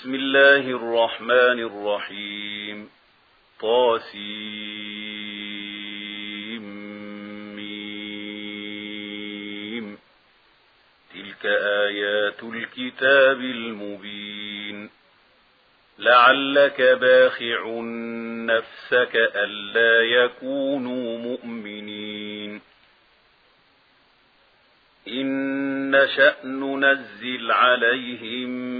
بسم الله الرحمن الرحيم. طاسيم. تلك آيات الكتاب المبين. لعلك باخع نفسك ألا يكونوا مؤمنين. إن شأن ننزل عليهم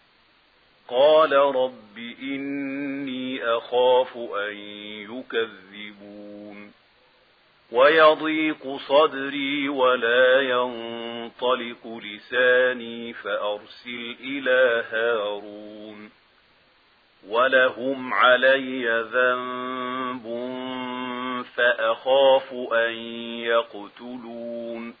قال رب إني أخاف أن يكذبون ويضيق صدري ولا ينطلق لساني فأرسل إلى هارون ولهم علي ذنب فأخاف أن يقتلون